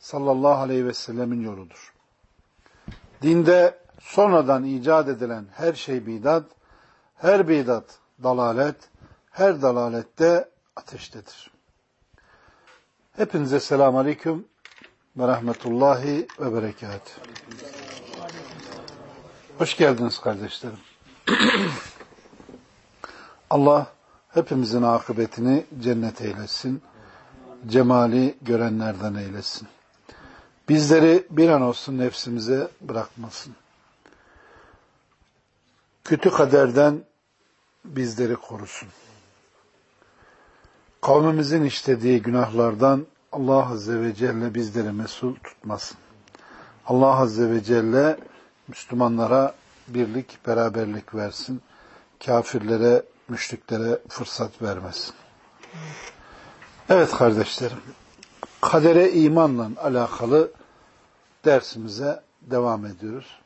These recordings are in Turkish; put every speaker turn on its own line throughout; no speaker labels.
sallallahu aleyhi ve sellemin yoludur. Dinde sonradan icat edilen her şey bidat, her bidat dalalet, her dalalette ateştedir. Hepinize selamun aleyküm ve rahmetullahi ve berekat. Hoş geldiniz kardeşlerim. Allah hepimizin akıbetini cennet eylesin. Cemali görenlerden eylesin. Bizleri bir an olsun nefsimize bırakmasın. Kötü kaderden bizleri korusun. Kavmimizin işlediği günahlardan Allah Azze ve Celle bizleri mesul tutmasın. Allah Azze ve Celle Müslümanlara birlik, beraberlik versin. Kafirlere, müşriklere fırsat vermesin. Evet kardeşlerim, kadere imanla alakalı dersimize devam ediyoruz.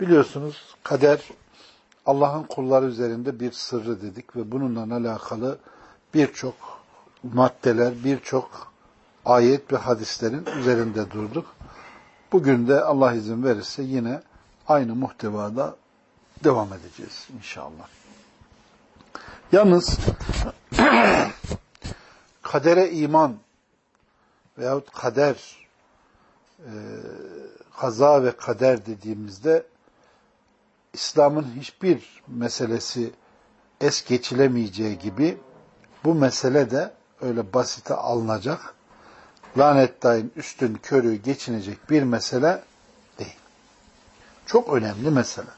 Biliyorsunuz kader Allah'ın kulları üzerinde bir sırrı dedik ve bununla alakalı birçok maddeler, birçok ayet ve hadislerin üzerinde durduk. Bugün de Allah izin verirse yine aynı muhtevada devam edeceğiz inşallah. Yalnız kadere iman veyahut kader e, kaza ve kader dediğimizde İslam'ın hiçbir meselesi es geçilemeyeceği gibi bu mesele de öyle basite alınacak, lanet dayın üstün körü geçinecek bir mesele değil. Çok önemli mesele.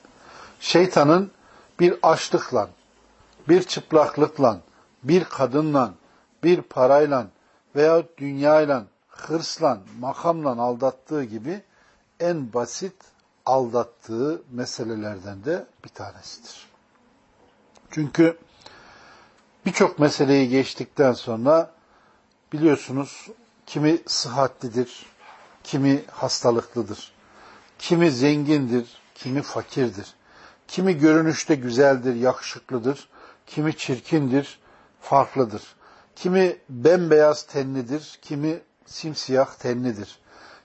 Şeytanın bir açlıkla, bir çıplaklıkla, bir kadınla, bir parayla veya dünyayla, hırsla, makamla aldattığı gibi en basit aldattığı meselelerden de bir tanesidir. Çünkü birçok meseleyi geçtikten sonra biliyorsunuz kimi sıhhatlidir, kimi hastalıklıdır, kimi zengindir, kimi fakirdir, kimi görünüşte güzeldir, yakışıklıdır, kimi çirkindir, farklıdır. Kimi bembeyaz tenlidir, kimi simsiyah tenlidir.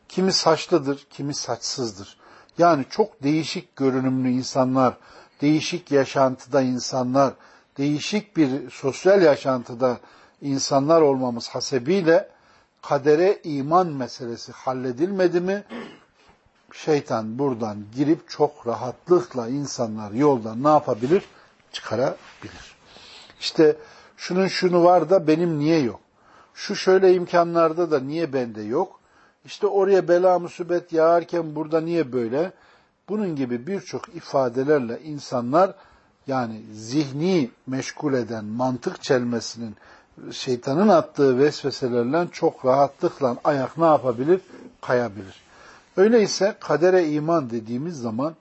Kimi saçlıdır, kimi saçsızdır. Yani çok değişik görünümlü insanlar, değişik yaşantıda insanlar, değişik bir sosyal yaşantıda insanlar olmamız hasebiyle kadere iman meselesi halledilmedi mi şeytan buradan girip çok rahatlıkla insanlar yoldan ne yapabilir? Çıkarabilir. İşte şunun şunu var da benim niye yok? Şu şöyle imkanlarda da niye bende yok? İşte oraya bela musibet yağarken burada niye böyle? Bunun gibi birçok ifadelerle insanlar yani zihni meşgul eden mantık çelmesinin şeytanın attığı vesveselerle çok rahatlıkla ayak ne yapabilir? Kayabilir. Öyleyse kadere iman dediğimiz zaman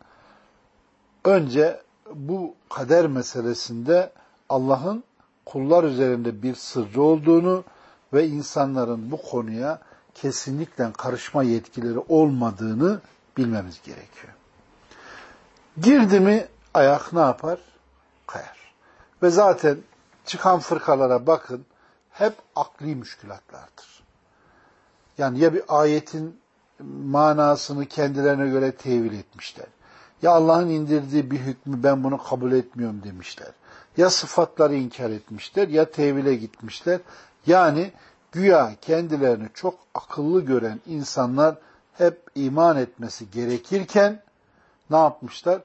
önce bu kader meselesinde Allah'ın kullar üzerinde bir sırrı olduğunu ve insanların bu konuya kesinlikle karışma yetkileri olmadığını bilmemiz gerekiyor. Girdi mi ayak ne yapar? Kayar. Ve zaten çıkan fırkalara bakın hep akli müşkülatlardır. Yani ya bir ayetin manasını kendilerine göre tevil etmişler. Ya Allah'ın indirdiği bir hükmü ben bunu kabul etmiyorum demişler. Ya sıfatları inkar etmişler ya tevile gitmişler. Yani güya kendilerini çok akıllı gören insanlar hep iman etmesi gerekirken ne yapmışlar?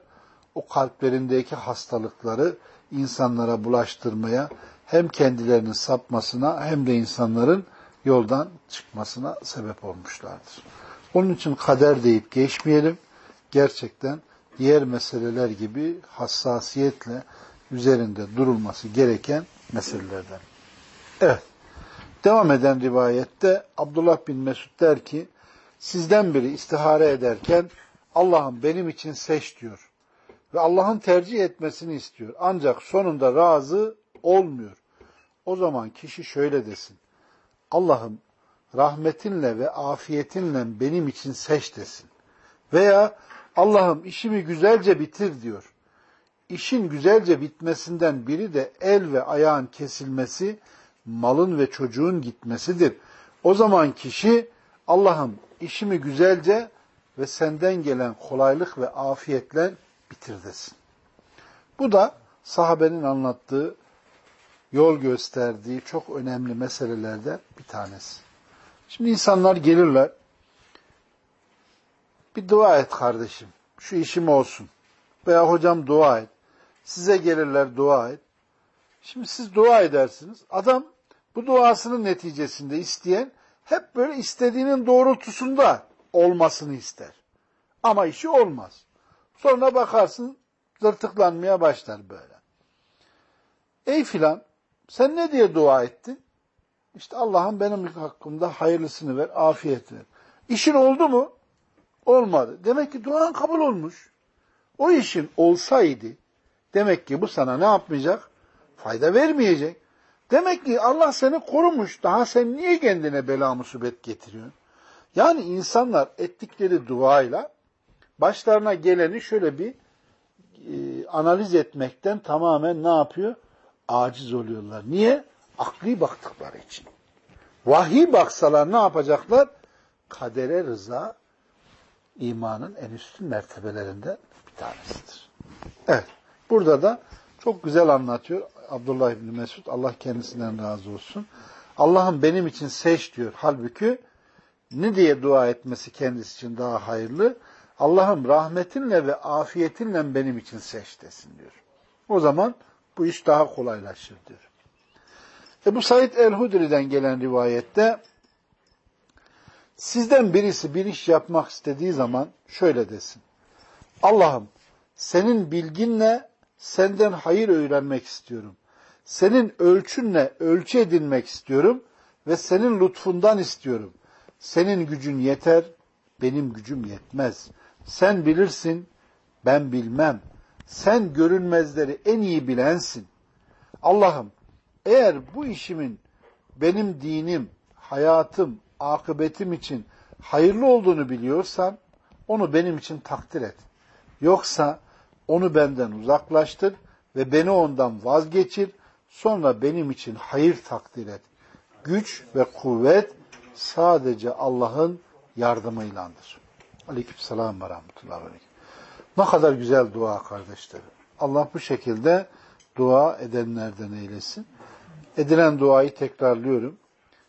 O kalplerindeki hastalıkları insanlara bulaştırmaya hem kendilerinin sapmasına hem de insanların yoldan çıkmasına sebep olmuşlardır. Onun için kader deyip geçmeyelim. Gerçekten diğer meseleler gibi hassasiyetle üzerinde durulması gereken meselelerden. Evet. Devam eden rivayette Abdullah bin Mesud der ki, sizden biri istihare ederken Allah'ım benim için seç diyor. Ve Allah'ın tercih etmesini istiyor. Ancak sonunda razı olmuyor. O zaman kişi şöyle desin. Allah'ım rahmetinle ve afiyetinle benim için seç desin. Veya Allah'ım işimi güzelce bitir diyor. İşin güzelce bitmesinden biri de el ve ayağın kesilmesi, malın ve çocuğun gitmesidir. O zaman kişi Allah'ım işimi güzelce ve senden gelen kolaylık ve afiyetle bitir desin. Bu da sahabenin anlattığı, yol gösterdiği çok önemli meselelerden bir tanesi. Şimdi insanlar gelirler, bir dua et kardeşim, şu işim olsun. Veya hocam dua et. Size gelirler dua et. Şimdi siz dua edersiniz. Adam bu duasının neticesinde isteyen hep böyle istediğinin doğrultusunda olmasını ister. Ama işi olmaz. Sonra bakarsın zırtıklanmaya başlar böyle. Ey filan sen ne diye dua ettin? İşte Allah'ım benim hakkımda hayırlısını ver, afiyet ver. İşin oldu mu? Olmadı. Demek ki duan kabul olmuş. O işin olsaydı demek ki bu sana ne yapmayacak? Fayda vermeyecek. Demek ki Allah seni korumuş. Daha sen niye kendine bela musibet getiriyorsun? Yani insanlar ettikleri duayla başlarına geleni şöyle bir e, analiz etmekten tamamen ne yapıyor? Aciz oluyorlar. Niye? Akli baktıkları için. Vahiy baksalar ne yapacaklar? Kadere rıza imanın en üstün mertebelerinden bir tanesidir. Evet. Burada da çok güzel anlatıyor Abdullah İbni Mesud. Allah kendisinden razı olsun. Allah'ım benim için seç diyor. Halbuki ne diye dua etmesi kendisi için daha hayırlı? Allah'ım rahmetinle ve afiyetinle benim için seç desin diyor. O zaman bu iş daha kolaylaşır diyor. Ebu Said el-Hudri'den gelen rivayette sizden birisi bir iş yapmak istediği zaman şöyle desin. Allah'ım senin bilginle senden hayır öğrenmek istiyorum. Senin ölçünle ölçü edinmek istiyorum ve senin lütfundan istiyorum. Senin gücün yeter, benim gücüm yetmez. Sen bilirsin, ben bilmem. Sen görünmezleri en iyi bilensin. Allah'ım eğer bu işimin benim dinim, hayatım, akıbetim için hayırlı olduğunu biliyorsan onu benim için takdir et. Yoksa onu benden uzaklaştır ve beni ondan vazgeçir. Sonra benim için hayır takdir et. Güç ve kuvvet sadece Allah'ın yardımıylandır. Aleykümselam ve rahmetullahi ve Ne kadar güzel dua kardeşlerim. Allah bu şekilde dua edenlerden eylesin. Edilen duayı tekrarlıyorum.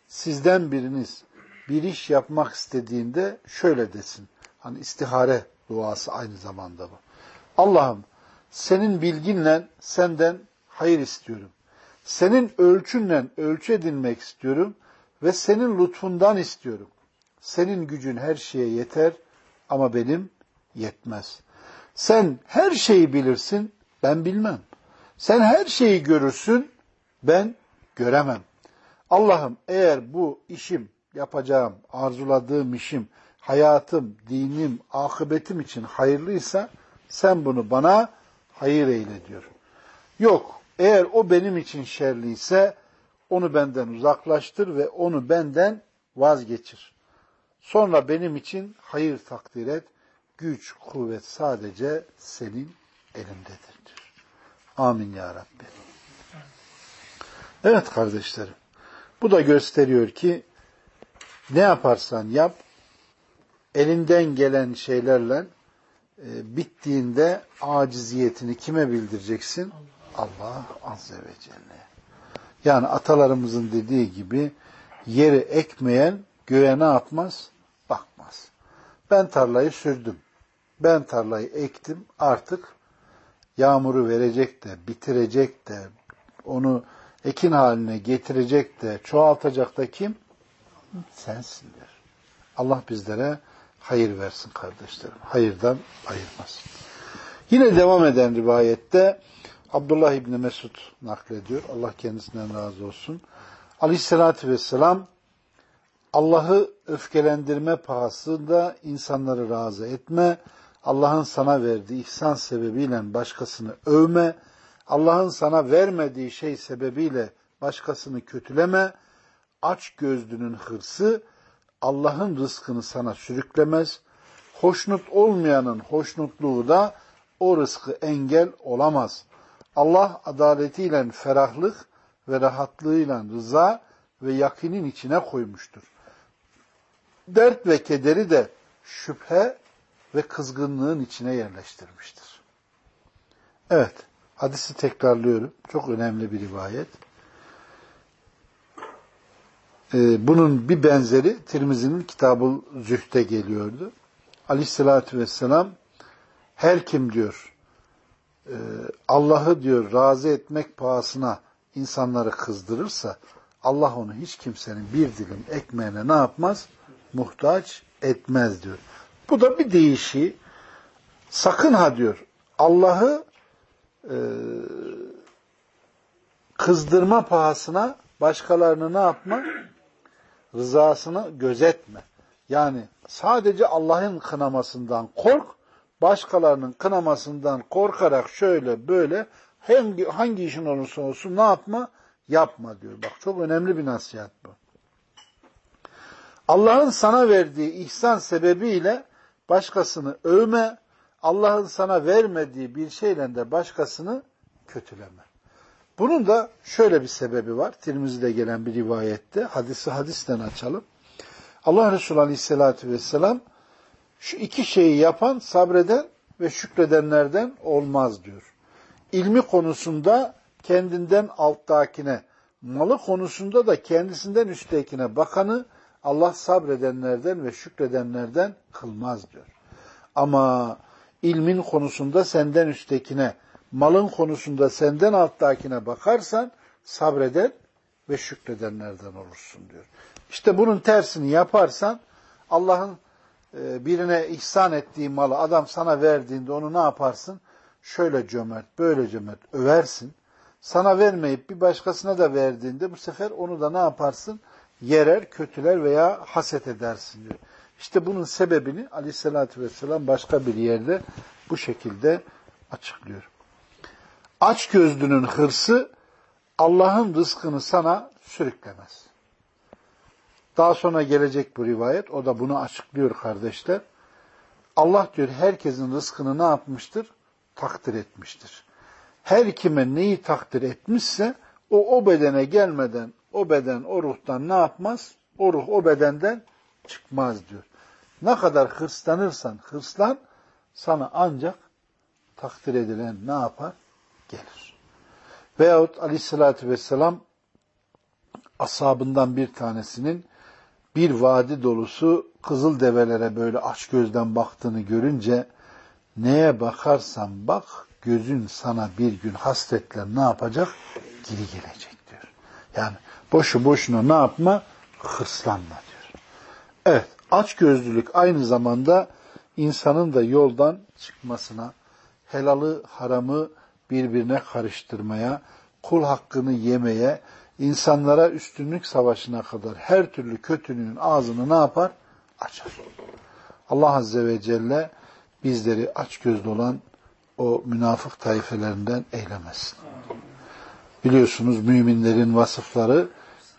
Sizden biriniz bir iş yapmak istediğinde şöyle desin. Hani istihare duası aynı zamanda bu. Allah'ım senin bilginle senden hayır istiyorum. Senin ölçünle ölçü edinmek istiyorum ve senin lütfundan istiyorum. Senin gücün her şeye yeter ama benim yetmez. Sen her şeyi bilirsin, ben bilmem. Sen her şeyi görürsün, ben göremem. Allah'ım eğer bu işim, yapacağım, arzuladığım işim, hayatım, dinim, akıbetim için hayırlıysa sen bunu bana hayır eyle diyor. Yok, eğer o benim için şerliyse onu benden uzaklaştır ve onu benden vazgeçir. Sonra benim için hayır takdir et. Güç, kuvvet sadece senin elindedir diyor. Amin ya Rabbi. Evet kardeşlerim. Bu da gösteriyor ki ne yaparsan yap elinden gelen şeylerle e, bittiğinde aciziyetini kime bildireceksin? Allah Azze ve Celle. Yani atalarımızın dediği gibi yeri ekmeyen göğe ne yapmaz? Bakmaz. Ben tarlayı sürdüm. Ben tarlayı ektim. Artık yağmuru verecek de, bitirecek de, onu ekin haline getirecek de, çoğaltacak da kim? Sensindir. Allah bizlere hayır versin kardeşlerim. Hayırdan ayırmasın. Yine devam eden rivayette Abdullah İbni Mesud naklediyor. Allah kendisinden razı olsun. Aleyhissalatü vesselam Allah'ı öfkelendirme pahasında insanları razı etme, Allah'ın sana verdiği ihsan sebebiyle başkasını övme, Allah'ın sana vermediği şey sebebiyle başkasını kötüleme, aç gözlünün hırsı Allah'ın rızkını sana sürüklemez, hoşnut olmayanın hoşnutluğu da o rızkı engel olamaz. Allah adaletiyle ferahlık ve rahatlığıyla rıza ve yakinin içine koymuştur. Dert ve kederi de şüphe ve kızgınlığın içine yerleştirmiştir. Evet, hadisi tekrarlıyorum. Çok önemli bir rivayet. Ee, bunun bir benzeri Tirmizi'nin kitabı Zühd'e geliyordu. Aleyhissalatü vesselam her kim diyor e, Allah'ı diyor razı etmek pahasına insanları kızdırırsa Allah onu hiç kimsenin bir dilim ekmeğine ne yapmaz? Muhtaç etmez diyor. Bu da bir değişi. Sakın ha diyor Allah'ı e, kızdırma pahasına başkalarını ne yapma? Rızasını gözetme. Yani sadece Allah'ın kınamasından kork, başkalarının kınamasından korkarak şöyle böyle hangi, hangi işin olursa olsun ne yapma? Yapma diyor. Bak çok önemli bir nasihat bu. Allah'ın sana verdiği ihsan sebebiyle başkasını övme, Allah'ın sana vermediği bir şeyle de başkasını kötüleme. Bunun da şöyle bir sebebi var. Tirmizi'de gelen bir rivayette. Hadisi hadisten açalım. Allah Resulü Aleyhisselatü Vesselam şu iki şeyi yapan, sabreden ve şükredenlerden olmaz diyor. İlmi konusunda kendinden alttakine, malı konusunda da kendisinden üsttekine bakanı Allah sabredenlerden ve şükredenlerden kılmaz diyor. Ama ilmin konusunda senden üsttekine, malın konusunda senden alttakine bakarsan sabreden ve şükredenlerden olursun diyor. İşte bunun tersini yaparsan Allah'ın e, birine ihsan ettiği malı adam sana verdiğinde onu ne yaparsın? Şöyle cömert, böyle cömert översin. Sana vermeyip bir başkasına da verdiğinde bu sefer onu da ne yaparsın? Yerer, kötüler veya haset edersin diyor. İşte bunun sebebini aleyhissalatü vesselam başka bir yerde bu şekilde açıklıyor. Aç gözlünün hırsı Allah'ın rızkını sana sürüklemez. Daha sonra gelecek bu rivayet. O da bunu açıklıyor kardeşler. Allah diyor herkesin rızkını ne yapmıştır? Takdir etmiştir. Her kime neyi takdir etmişse o o bedene gelmeden o beden o ruhtan ne yapmaz? O ruh o bedenden çıkmaz diyor. Ne kadar hırslanırsan hırslan sana ancak takdir edilen ne yapar? Gelir. Veyahut aleyhissalatü vesselam ashabından bir tanesinin bir vadi dolusu kızıl develere böyle aç gözden baktığını görünce neye bakarsan bak gözün sana bir gün hasretler ne yapacak? Geri gelecek diyor. Yani boşu boşuna ne yapma? Hırslanma diyor. Evet, aç gözlülük aynı zamanda insanın da yoldan çıkmasına, helalı haramı birbirine karıştırmaya, kul hakkını yemeye, insanlara üstünlük savaşına kadar her türlü kötülüğün ağzını ne yapar? Açar. Allah Azze ve Celle bizleri aç gözlü olan o münafık taifelerinden eylemesin. Biliyorsunuz müminlerin vasıfları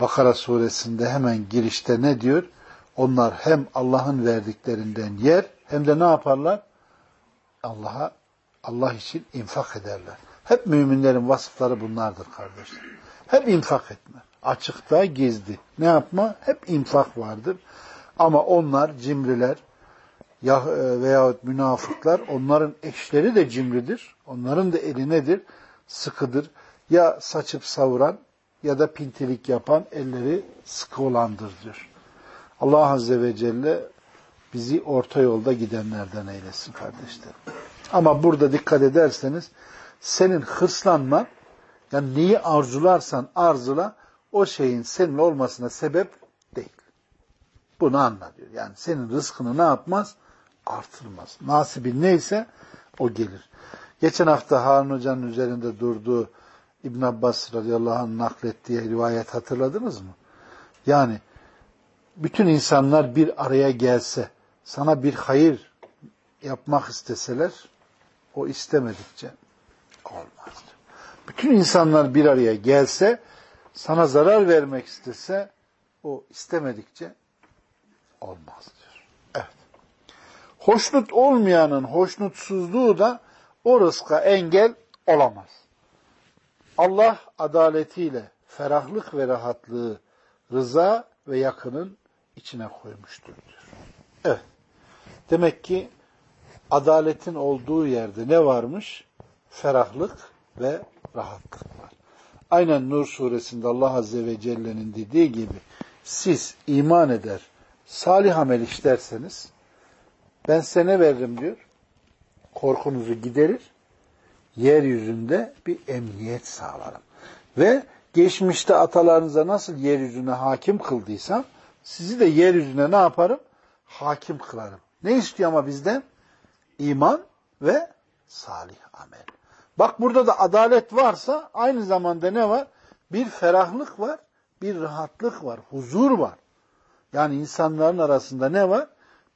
Bakara suresinde hemen girişte ne diyor? Onlar hem Allah'ın verdiklerinden yer hem de ne yaparlar? Allah'a Allah için infak ederler. Hep müminlerin vasıfları bunlardır kardeşler. Hep infak etme. Açıkta, gizli. Ne yapma? Hep infak vardır. Ama onlar cimriler ya e, veyahut münafıklar onların eşleri de cimridir. Onların da eli nedir? Sıkıdır. Ya saçıp savuran ya da pintilik yapan elleri sıkı olandır diyor. Allah Azze ve Celle bizi orta yolda gidenlerden eylesin kardeşlerim. Ama burada dikkat ederseniz senin hırslanman yani neyi arzularsan arzula o şeyin senin olmasına sebep değil. Bunu anla diyor. Yani senin rızkını ne yapmaz? Artırmaz. Nasibin neyse o gelir. Geçen hafta Harun Hoca'nın üzerinde durduğu İbn Abbas radıyallahu anh naklettiği rivayet hatırladınız mı? Yani bütün insanlar bir araya gelse, sana bir hayır yapmak isteseler, o istemedikçe olmaz. Bütün insanlar bir araya gelse, sana zarar vermek istese, o istemedikçe olmaz diyor. Evet. Hoşnut olmayanın hoşnutsuzluğu da o rızka engel olamaz. Allah adaletiyle ferahlık ve rahatlığı rıza ve yakının içine koymuştur diyor. Evet. Demek ki adaletin olduğu yerde ne varmış? Ferahlık ve rahatlık var. Aynen Nur suresinde Allah Azze ve Celle'nin dediği gibi siz iman eder, salih amel işlerseniz ben size ne veririm diyor? Korkunuzu giderir, yeryüzünde bir emniyet sağlarım. Ve geçmişte atalarınıza nasıl yeryüzüne hakim kıldıysam sizi de yeryüzüne ne yaparım? Hakim kılarım. Ne istiyor ama bizden? İman ve salih amel. Bak burada da adalet varsa aynı zamanda ne var? Bir ferahlık var, bir rahatlık var, huzur var. Yani insanların arasında ne var?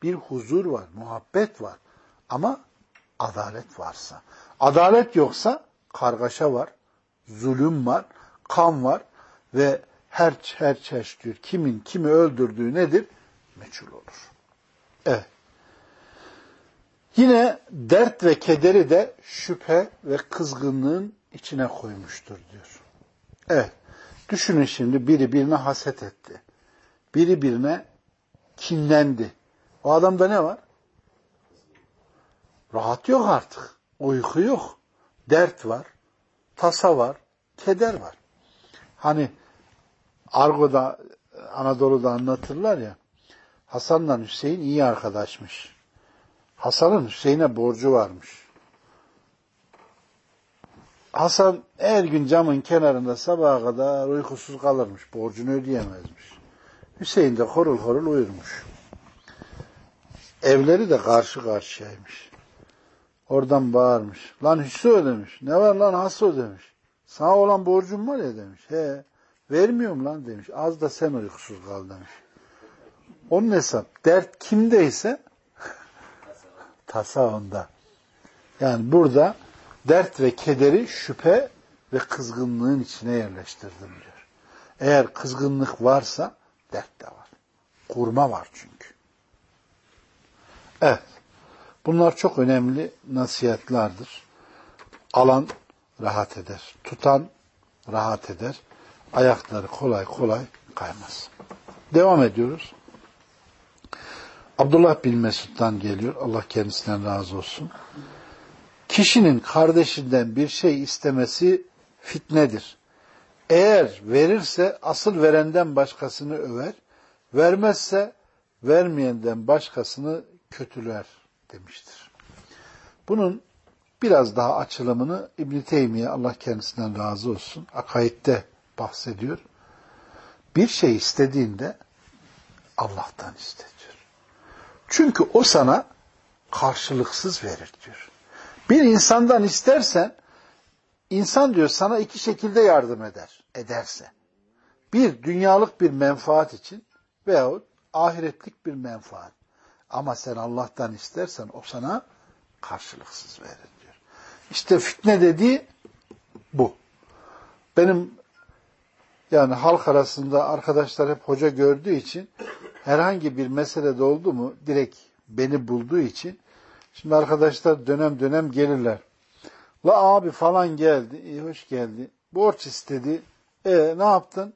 Bir huzur var, muhabbet var. Ama adalet varsa. Adalet yoksa kargaşa var, zulüm var, kan var ve her her çeşit kimin kimi öldürdüğü nedir? Meçhul olur. Evet. Yine dert ve kederi de şüphe ve kızgınlığın içine koymuştur diyor. Evet. Düşünün şimdi biri birine haset etti. Biri birine kinlendi. O adamda ne var? Rahat yok artık. Uyku yok. Dert var. Tasa var. Keder var. Hani Argo'da Anadolu'da anlatırlar ya Hasan'la Hüseyin iyi arkadaşmış. Hasan'ın Hüseyin'e borcu varmış. Hasan her gün camın kenarında sabaha kadar uykusuz kalırmış. Borcunu ödeyemezmiş. Hüseyin de horul horul uyurmuş. Evleri de karşı karşıyaymış. Oradan bağırmış. Lan Hüsnü demiş. Ne var lan Hasso demiş. Sana olan borcum var ya demiş. He. Vermiyorum lan demiş. Az da sen uykusuz kal demiş. Onun hesap. Dert kimdeyse tasa. Yani burada dert ve kederi şüphe ve kızgınlığın içine yerleştirdim diyor. Eğer kızgınlık varsa dert de var. Kurma var çünkü. Evet. Bunlar çok önemli nasihatlardır. Alan rahat eder. Tutan rahat eder. Ayakları kolay kolay kaymaz. Devam ediyoruz. Abdullah bin Mesud'dan geliyor. Allah kendisinden razı olsun. Kişinin kardeşinden bir şey istemesi fitnedir. Eğer verirse asıl verenden başkasını över, vermezse vermeyenden başkasını kötüler demiştir. Bunun biraz daha açılımını İbn Teymiye Allah kendisinden razı olsun akaidde bahsediyor. Bir şey istediğinde Allah'tan iste diyor. Çünkü o sana karşılıksız verir diyor. Bir insandan istersen insan diyor sana iki şekilde yardım eder. Ederse. Bir dünyalık bir menfaat için veyahut ahiretlik bir menfaat. Ama sen Allah'tan istersen o sana karşılıksız verir diyor. İşte fitne dediği bu. Benim yani halk arasında arkadaşlar hep hoca gördüğü için herhangi bir meselede oldu mu direkt beni bulduğu için şimdi arkadaşlar dönem dönem gelirler. La abi falan geldi. İyi hoş geldi. Borç istedi. E ne yaptın?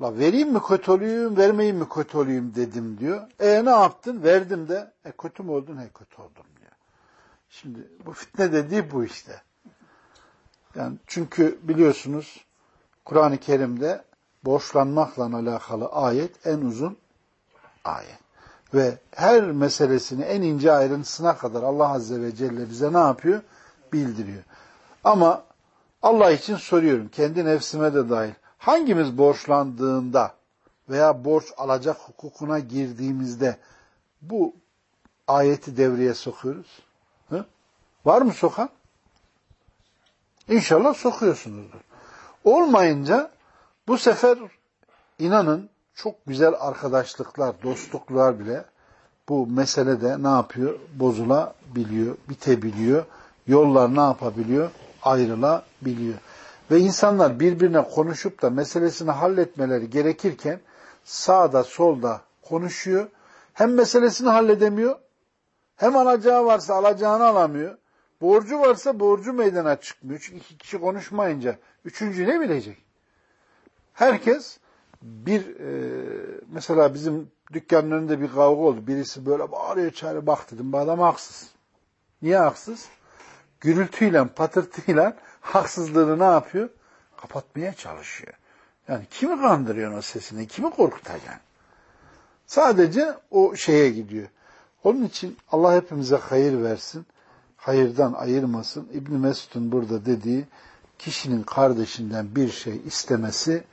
La vereyim mi kötü olayım, vermeyeyim mi kötü olayım dedim diyor. E ne yaptın? Verdim de. E kötü mü oldun? He kötü oldum diyor. Şimdi bu fitne dediği bu işte. Yani çünkü biliyorsunuz Kur'an-ı Kerim'de borçlanmakla alakalı ayet en uzun ayet. Ve her meselesini en ince ayrıntısına kadar Allah Azze ve Celle bize ne yapıyor? Bildiriyor. Ama Allah için soruyorum, kendi nefsime de dahil. Hangimiz borçlandığında veya borç alacak hukukuna girdiğimizde bu ayeti devreye sokuyoruz? Hı? Var mı sokan? İnşallah sokuyorsunuzdur. Olmayınca bu sefer inanın çok güzel arkadaşlıklar, dostluklar bile bu meselede ne yapıyor? Bozulabiliyor, bitebiliyor. Yollar ne yapabiliyor? Ayrılabiliyor. Ve insanlar birbirine konuşup da meselesini halletmeleri gerekirken sağda solda konuşuyor. Hem meselesini halledemiyor, hem alacağı varsa alacağını alamıyor. Borcu varsa borcu meydana çıkmıyor. Çünkü iki kişi konuşmayınca üçüncü ne bilecek? Herkes bir e, mesela bizim dükkanın bir kavga oldu. Birisi böyle bağırıyor çağırıyor. Bak dedim bu adam haksız. Niye haksız? Gürültüyle, patırtıyla haksızlığını ne yapıyor? Kapatmaya çalışıyor. Yani kimi kandırıyorsun o sesini? Kimi korkutacaksın? Sadece o şeye gidiyor. Onun için Allah hepimize hayır versin. Hayırdan ayırmasın. İbn Mesud'un burada dediği kişinin kardeşinden bir şey istemesi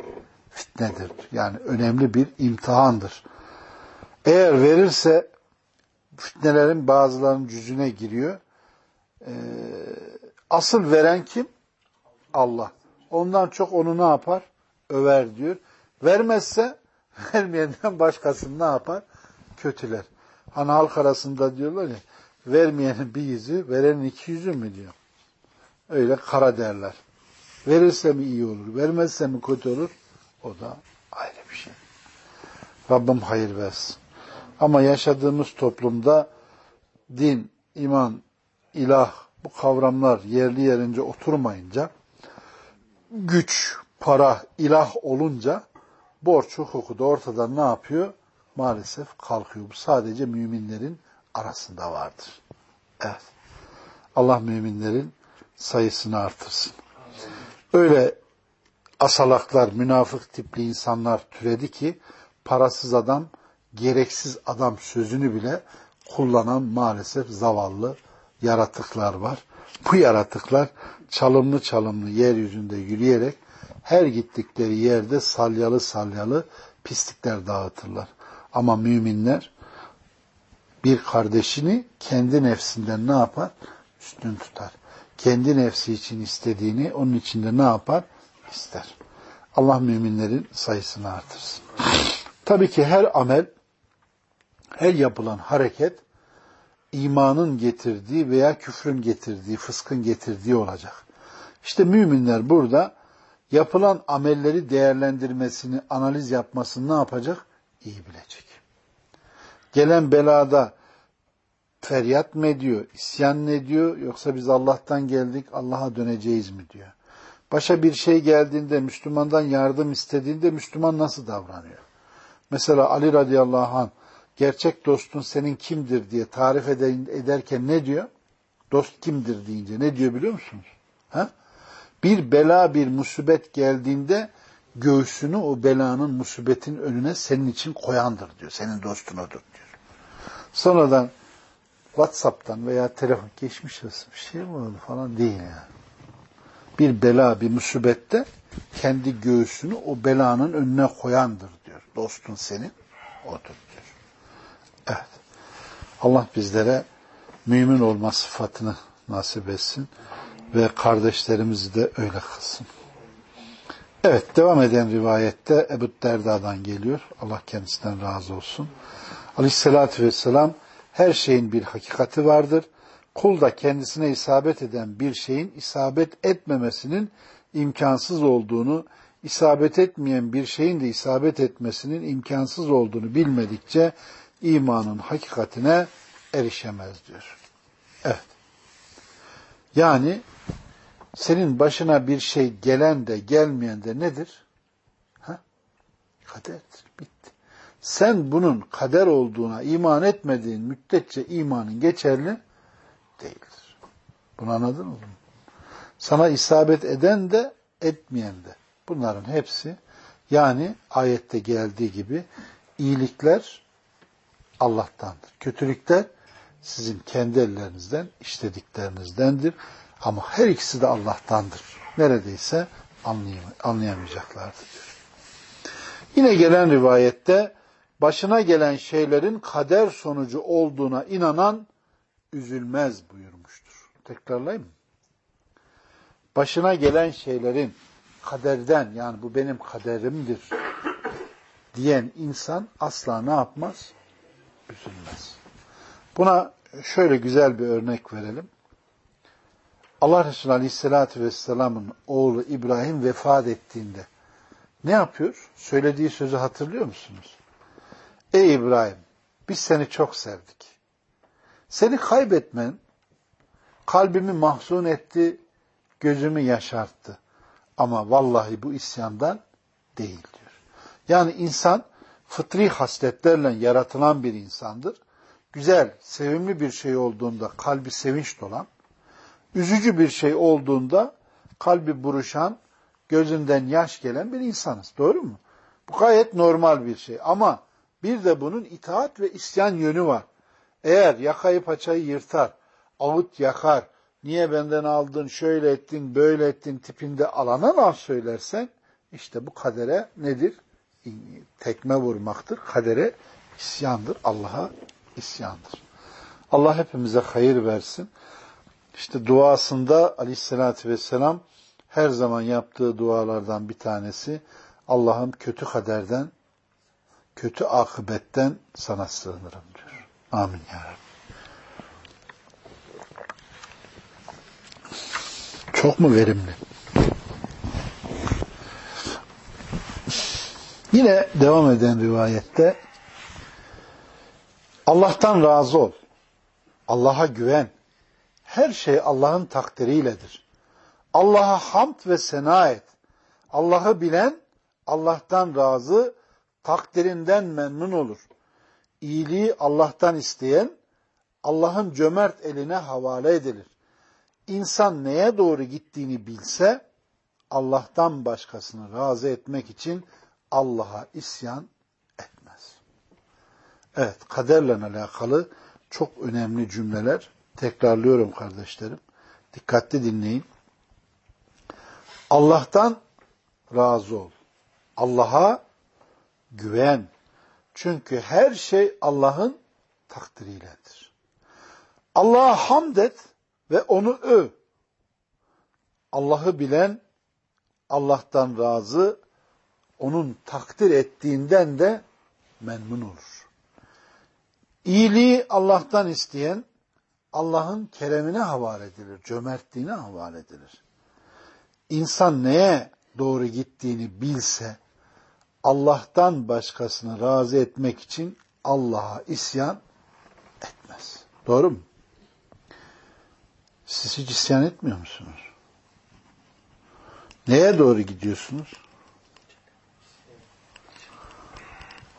fitnedir. Yani önemli bir imtihandır. Eğer verirse fitnelerin bazılarının cüzüne giriyor. Ee, asıl veren kim? Allah. Ondan çok onu ne yapar? Över diyor. Vermezse vermeyenden başkasını ne yapar? Kötüler. Hani halk arasında diyorlar ya vermeyenin bir yüzü, verenin iki yüzü mü diyor. Öyle kara derler. Verirse mi iyi olur, vermezse mi kötü olur? O da ayrı bir şey. Rabbim hayır versin. Ama yaşadığımız toplumda din, iman, ilah bu kavramlar yerli yerince oturmayınca güç, para, ilah olunca borç hukuku da ortadan ne yapıyor? Maalesef kalkıyor. Bu sadece müminlerin arasında vardır. Evet. Allah müminlerin sayısını artırsın. Öyle asalaklar, münafık tipli insanlar türedi ki parasız adam, gereksiz adam sözünü bile kullanan maalesef zavallı yaratıklar var. Bu yaratıklar çalımlı çalımlı yeryüzünde yürüyerek her gittikleri yerde salyalı salyalı pislikler dağıtırlar. Ama müminler bir kardeşini kendi nefsinden ne yapar? Üstün tutar. Kendi nefsi için istediğini onun içinde ne yapar? İster. Allah müminlerin sayısını artırsın. Tabii ki her amel, her yapılan hareket imanın getirdiği veya küfrün getirdiği, fıskın getirdiği olacak. İşte müminler burada yapılan amelleri değerlendirmesini, analiz yapmasını ne yapacak? İyi bilecek. Gelen belada feryat mı ediyor, isyan mı ediyor yoksa biz Allah'tan geldik, Allah'a döneceğiz mi diyor. Başa bir şey geldiğinde, Müslümandan yardım istediğinde Müslüman nasıl davranıyor? Mesela Ali radıyallahu anh gerçek dostun senin kimdir diye tarif ederken ne diyor? Dost kimdir deyince ne diyor biliyor musunuz? Ha? Bir bela, bir musibet geldiğinde göğsünü o belanın, musibetin önüne senin için koyandır diyor. Senin dostun odur diyor. Sonradan WhatsApp'tan veya telefon geçmiş olsun bir şey mi oldu falan değil yani. Bir bela, bir musibette kendi göğsünü o belanın önüne koyandır diyor. Dostun senin odur diyor. Evet. Allah bizlere mümin olma sıfatını nasip etsin ve kardeşlerimizi de öyle kılsın. Evet, devam eden rivayette Ebu Derda'dan geliyor. Allah kendisinden razı olsun. Aleyhissalatü vesselam her şeyin bir hakikati vardır. Kul da kendisine isabet eden bir şeyin isabet etmemesinin imkansız olduğunu, isabet etmeyen bir şeyin de isabet etmesinin imkansız olduğunu bilmedikçe imanın hakikatine erişemez diyor. Evet. Yani senin başına bir şey gelen de gelmeyen de nedir? Ha? Kaderdir. Bitti. Sen bunun kader olduğuna iman etmediğin müddetçe imanın geçerli değildir. Bunu anladın mı? Sana isabet eden de etmeyen de. Bunların hepsi yani ayette geldiği gibi iyilikler Allah'tandır. Kötülükler sizin kendi ellerinizden işlediklerinizdendir. Ama her ikisi de Allah'tandır. Neredeyse anlayamayacaklardır. Yine gelen rivayette başına gelen şeylerin kader sonucu olduğuna inanan üzülmez buyurmuştur. Tekrarlayayım mı? Başına gelen şeylerin kaderden yani bu benim kaderimdir diyen insan asla ne yapmaz? Üzülmez. Buna şöyle güzel bir örnek verelim. Allah Resulü Aleyhisselatü Vesselam'ın oğlu İbrahim vefat ettiğinde ne yapıyor? Söylediği sözü hatırlıyor musunuz? Ey İbrahim, biz seni çok sevdik. Seni kaybetmen kalbimi mahzun etti, gözümü yaşarttı. Ama vallahi bu isyandan değil diyor. Yani insan fıtri hasletlerle yaratılan bir insandır. Güzel, sevimli bir şey olduğunda kalbi sevinç dolan, üzücü bir şey olduğunda kalbi buruşan, gözünden yaş gelen bir insanız. Doğru mu? Bu gayet normal bir şey. Ama bir de bunun itaat ve isyan yönü var. Eğer yakayı paçayı yırtar, ağıt yakar, niye benden aldın, şöyle ettin, böyle ettin tipinde alana laf söylersen, işte bu kadere nedir? Tekme vurmaktır. Kadere isyandır. Allah'a isyandır. Allah hepimize hayır versin. İşte duasında aleyhissalatü vesselam her zaman yaptığı dualardan bir tanesi Allah'ım kötü kaderden, kötü akıbetten sana sığınırım diyor. Amin ya Rabbi. Çok mu verimli? Yine devam eden rivayette Allah'tan razı ol. Allah'a güven. Her şey Allah'ın takdiriyledir. Allah'a hamd ve sena et. Allah'ı bilen Allah'tan razı, takdirinden memnun olur. İyiliği Allah'tan isteyen Allah'ın cömert eline havale edilir. İnsan neye doğru gittiğini bilse Allah'tan başkasını razı etmek için Allah'a isyan etmez. Evet, kaderle alakalı çok önemli cümleler. Tekrarlıyorum kardeşlerim. Dikkatli dinleyin. Allah'tan razı ol. Allah'a güven. Çünkü her şey Allah'ın takdiriyledir. Allah'a hamd et ve onu öv. Allah'ı bilen Allah'tan razı, onun takdir ettiğinden de memnun olur. İyiliği Allah'tan isteyen Allah'ın keremine havale edilir, cömertliğine havale edilir. İnsan neye doğru gittiğini bilse, Allah'tan başkasını razı etmek için Allah'a isyan etmez. Doğru mu? Siz hiç isyan etmiyor musunuz? Neye doğru gidiyorsunuz?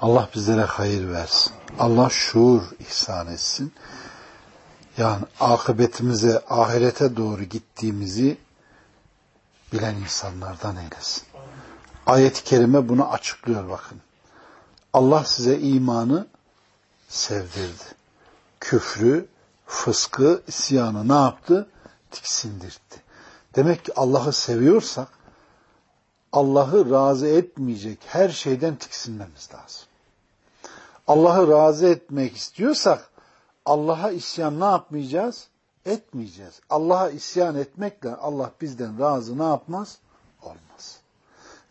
Allah bizlere hayır versin. Allah şuur ihsan etsin. Yani akıbetimize, ahirete doğru gittiğimizi bilen insanlardan eylesin. Ayet-i kerime bunu açıklıyor bakın. Allah size imanı sevdirdi. Küfrü, fıskı, isyanı ne yaptı? Tiksindirdi. Demek ki Allah'ı seviyorsak Allah'ı razı etmeyecek her şeyden tiksinmemiz lazım. Allah'ı razı etmek istiyorsak Allah'a isyan ne yapmayacağız? Etmeyeceğiz. Allah'a isyan etmekle Allah bizden razı ne yapmaz?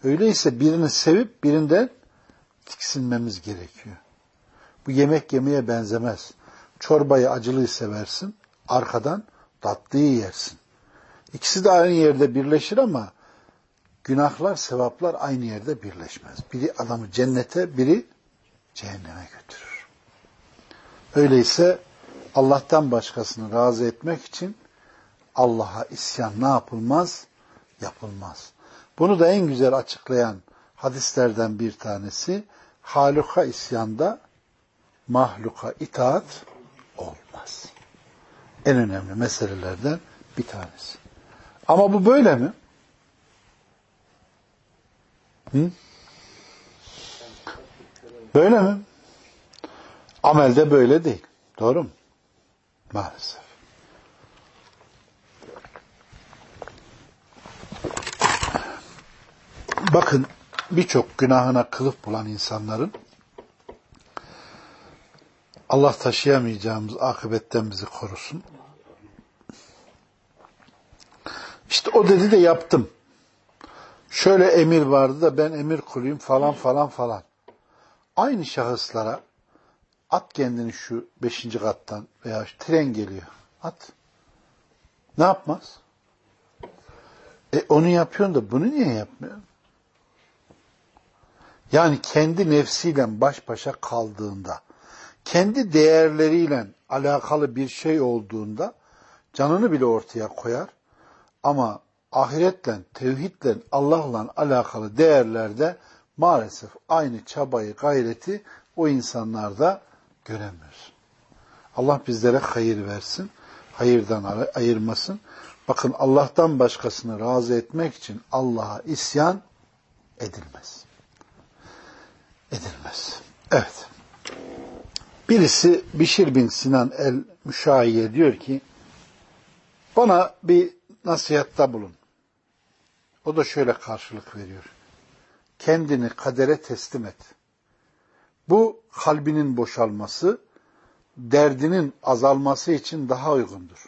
Öyleyse birini sevip birinden tiksinmemiz gerekiyor. Bu yemek yemeye benzemez. Çorbayı acılıyı seversin, arkadan tatlıyı yersin. İkisi de aynı yerde birleşir ama günahlar, sevaplar aynı yerde birleşmez. Biri adamı cennete, biri cehenneme götürür. Öyleyse Allah'tan başkasını razı etmek için Allah'a isyan ne yapılmaz? Yapılmaz. Bunu da en güzel açıklayan hadislerden bir tanesi haluka isyanda mahluka itaat olmaz. En önemli meselelerden bir tanesi. Ama bu böyle mi? Hı? Böyle mi? Amelde böyle değil. Doğru mu? Maalesef. Bakın birçok günahına kılıf bulan insanların Allah taşıyamayacağımız akıbetten bizi korusun. İşte o dedi de yaptım. Şöyle emir vardı da ben emir kuluyum falan falan falan. Aynı şahıslara at kendini şu beşinci kattan veya tren geliyor. At. Ne yapmaz? E onu yapıyorsun da bunu niye yapmıyorsun? Yani kendi nefsiyle baş başa kaldığında, kendi değerleriyle alakalı bir şey olduğunda canını bile ortaya koyar. Ama ahiretle, tevhidle, Allah'la alakalı değerlerde maalesef aynı çabayı, gayreti o insanlarda göremiyoruz. Allah bizlere hayır versin, hayırdan ayırmasın. Bakın Allah'tan başkasını razı etmek için Allah'a isyan edilmez. Edilmez. Evet. Birisi Bişir bin Sinan el Müşahiye diyor ki bana bir nasihatta bulun. O da şöyle karşılık veriyor. Kendini kadere teslim et. Bu kalbinin boşalması, derdinin azalması için daha uygundur.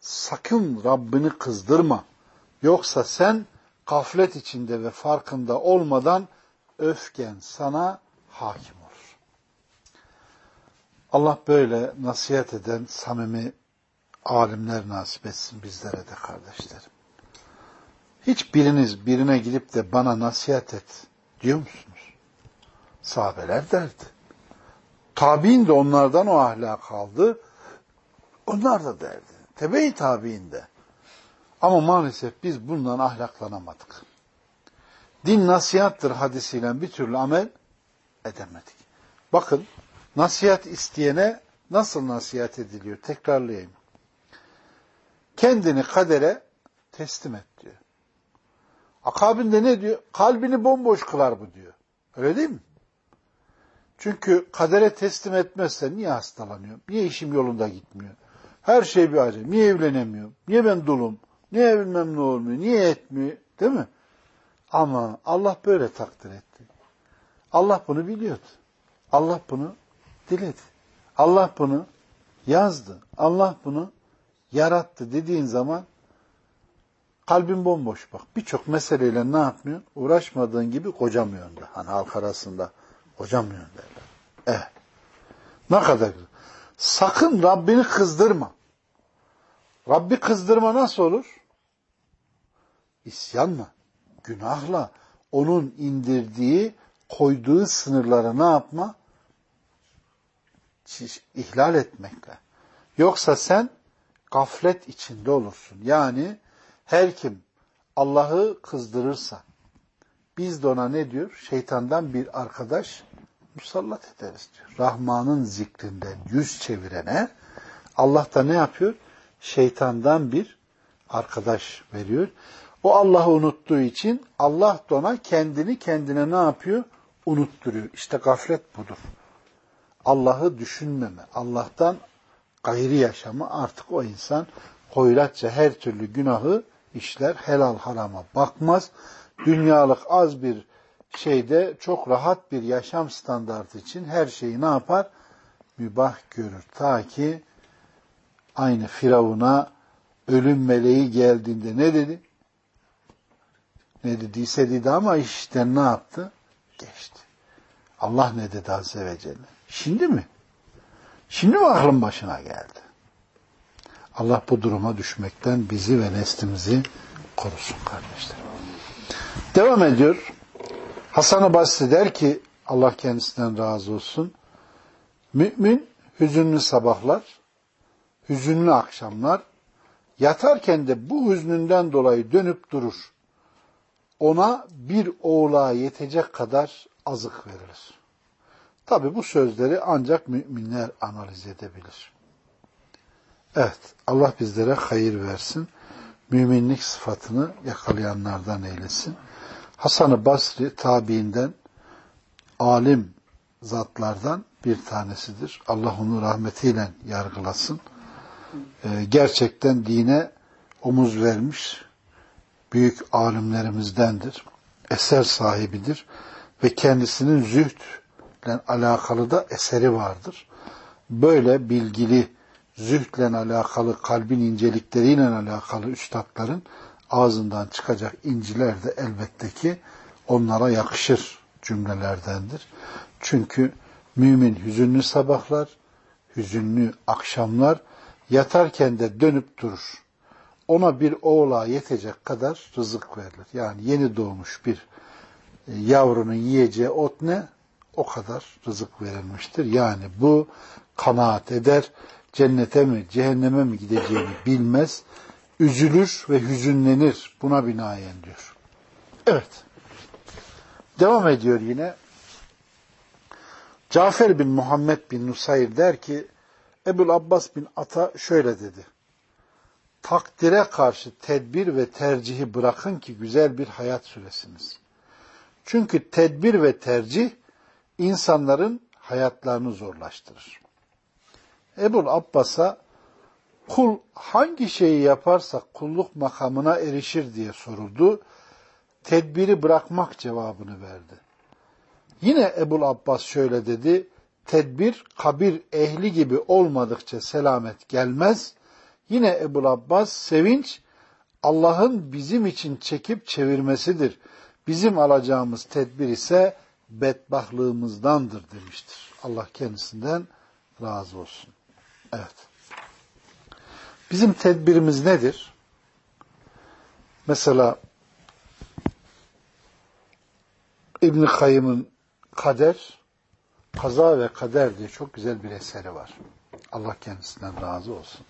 Sakın Rabbini kızdırma. Yoksa sen gaflet içinde ve farkında olmadan öfken sana hakim olur. Allah böyle nasihat eden samimi alimler nasip etsin bizlere de kardeşlerim. Hiç biriniz birine gidip de bana nasihat et diyor musunuz? Sahabeler derdi. Tabi'in de onlardan o ahlak aldı. Onlar da derdi. Tebe-i tabi'in. Ama maalesef biz bundan ahlaklanamadık. Din nasihattır hadisiyle bir türlü amel edemedik. Bakın nasihat isteyene nasıl nasihat ediliyor? Tekrarlayayım. Kendini kadere teslim et diyor. Akabinde ne diyor? Kalbini bomboş kılar bu diyor. Öyle değil mi? Çünkü kadere teslim etmezse niye hastalanıyor? Niye işim yolunda gitmiyor? Her şey bir acı. Niye evlenemiyorum? Niye ben dulum? Niye bilmem ne olmuyor? Niye etmiyor? Değil mi? Ama Allah böyle takdir etti. Allah bunu biliyordu. Allah bunu diledi. Allah bunu yazdı. Allah bunu yarattı dediğin zaman kalbin bomboş bak. Birçok meseleyle ne yapmıyor? Uğraşmadığın gibi kocamıyorsun da. Hani halk arasında kocamıyorsun derler. Evet. Ne kadar güzel. Sakın Rabbini kızdırma. Rabbi kızdırma nasıl olur? İsyanla, günahla, onun indirdiği, koyduğu sınırları ne yapma? İhlal etmekle. Yoksa sen gaflet içinde olursun. Yani her kim Allah'ı kızdırırsa biz de ona ne diyor? Şeytandan bir arkadaş musallat ederiz diyor. Rahman'ın zikrinden yüz çevirene Allah da ne yapıyor? Şeytandan bir arkadaş veriyor. O Allah'ı unuttuğu için Allah da ona kendini kendine ne yapıyor? Unutturuyor. İşte gaflet budur. Allah'ı düşünmeme, Allah'tan gayri yaşamı artık o insan hoyratça her türlü günahı işler, helal harama bakmaz. Dünyalık az bir şeyde çok rahat bir yaşam standartı için her şeyi ne yapar? Mübah görür. Ta ki aynı Firavun'a ölüm meleği geldiğinde ne dedi? Ne dediyse dedi ama işten ne yaptı? Geçti. Allah ne dedi Azze ve Celle? Şimdi mi? Şimdi mi aklın başına geldi? Allah bu duruma düşmekten bizi ve neslimizi korusun kardeşler. Devam ediyor. Hasan-ı Basri der ki Allah kendisinden razı olsun. Mümin hüzünlü sabahlar, hüzünlü akşamlar, yatarken de bu hüznünden dolayı dönüp durur. Ona bir oğlağa yetecek kadar azık verilir. Tabi bu sözleri ancak müminler analiz edebilir. Evet, Allah bizlere hayır versin. Müminlik sıfatını yakalayanlardan eylesin. Hasan-ı Basri tabiinden alim zatlardan bir tanesidir. Allah onu rahmetiyle yargılasın. Ee, gerçekten dine omuz vermiş büyük alimlerimizdendir. Eser sahibidir ve kendisinin zühdle alakalı da eseri vardır. Böyle bilgili, zühdle alakalı, kalbin incelikleriyle alakalı üstadların ağzından çıkacak inciler de elbette ki onlara yakışır. cümlelerdendir. Çünkü mümin hüzünlü sabahlar, hüzünlü akşamlar, yatarken de dönüp durur. Ona bir oğlağa yetecek kadar rızık verilir. Yani yeni doğmuş bir e, yavrunun yiyeceği ot ne? O kadar rızık verilmiştir. Yani bu kanaat eder, cennete mi, cehenneme mi gideceğini bilmez, üzülür ve hüzünlenir. Buna binaen diyor. Evet. Devam ediyor yine. Cafer bin Muhammed bin Nusayr der ki, Ebul Abbas bin Ata şöyle dedi. Takdire karşı tedbir ve tercihi bırakın ki güzel bir hayat süresiniz. Çünkü tedbir ve tercih insanların hayatlarını zorlaştırır. Ebul Abbas'a kul hangi şeyi yaparsa kulluk makamına erişir diye soruldu. Tedbiri bırakmak cevabını verdi. Yine Ebul Abbas şöyle dedi. Tedbir kabir ehli gibi olmadıkça selamet gelmez. Yine Ebul Abbas sevinç Allah'ın bizim için çekip çevirmesidir. Bizim alacağımız tedbir ise bedbahlığımızdandır demiştir. Allah kendisinden razı olsun. Evet. Bizim tedbirimiz nedir? Mesela İbn Kayyım'ın Kader, Kaza ve Kader diye çok güzel bir eseri var. Allah kendisinden razı olsun.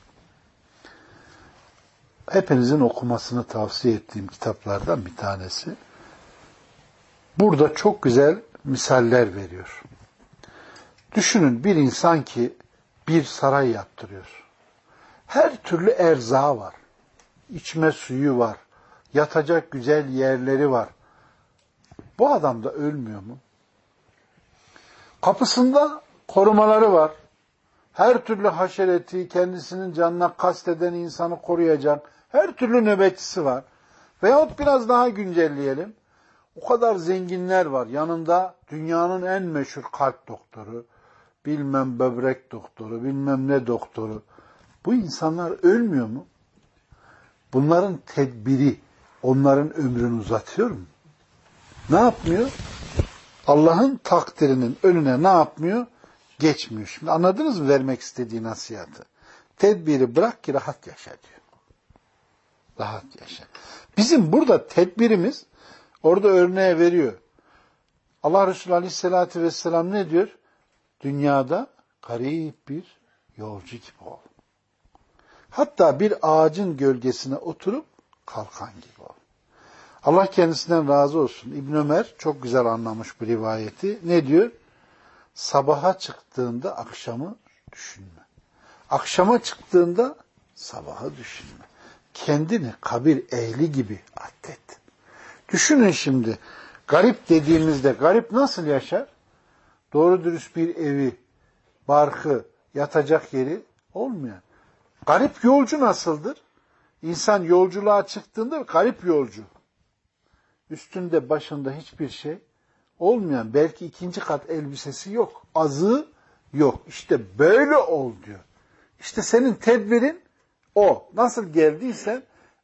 Hepinizin okumasını tavsiye ettiğim kitaplardan bir tanesi. Burada çok güzel misaller veriyor. Düşünün bir insan ki bir saray yaptırıyor. Her türlü erzağı var. İçme suyu var. Yatacak güzel yerleri var. Bu adam da ölmüyor mu? Kapısında korumaları var. Her türlü haşereti, kendisinin canına kasteden insanı koruyacak her türlü nöbetçisi var. Veyahut biraz daha güncelleyelim. O kadar zenginler var. Yanında dünyanın en meşhur kalp doktoru, bilmem böbrek doktoru, bilmem ne doktoru. Bu insanlar ölmüyor mu? Bunların tedbiri onların ömrünü uzatıyor mu? Ne yapmıyor? Allah'ın takdirinin önüne ne yapmıyor? Geçmiyor. Şimdi anladınız mı vermek istediği nasihatı? Tedbiri bırak ki rahat yaşa diyor. Rahat yaşa. Bizim burada tedbirimiz orada örneğe veriyor. Allah Resulü Aleyhisselatü Vesselam ne diyor? Dünyada garip bir yolcu gibi ol. Hatta bir ağacın gölgesine oturup kalkan gibi ol. Allah kendisinden razı olsun. İbn Ömer çok güzel anlamış bu rivayeti. Ne diyor? Sabaha çıktığında akşamı düşünme. Akşama çıktığında sabaha düşünme. Kendini kabir ehli gibi addet. Düşünün şimdi, garip dediğimizde garip nasıl yaşar? Doğru dürüst bir evi, barkı, yatacak yeri olmuyor. Garip yolcu nasıldır? İnsan yolculuğa çıktığında garip yolcu. Üstünde başında hiçbir şey olmayan, belki ikinci kat elbisesi yok, azı yok. İşte böyle ol diyor. İşte senin tedbirin o. Nasıl geldiysen